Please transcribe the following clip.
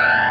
Bye.